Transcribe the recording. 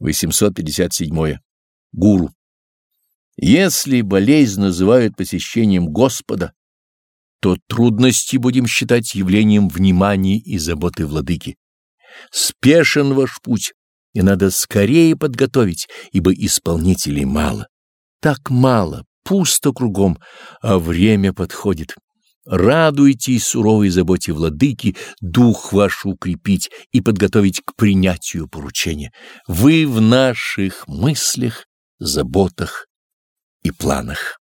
857. Гуру. Если болезнь называют посещением Господа, то трудности будем считать явлением внимания и заботы владыки. Спешен ваш путь, и надо скорее подготовить, ибо исполнителей мало. Так мало, пусто кругом, а время подходит. Радуйтесь суровой заботе владыки, дух ваш укрепить и подготовить к принятию поручения. Вы в наших мыслях, заботах и планах.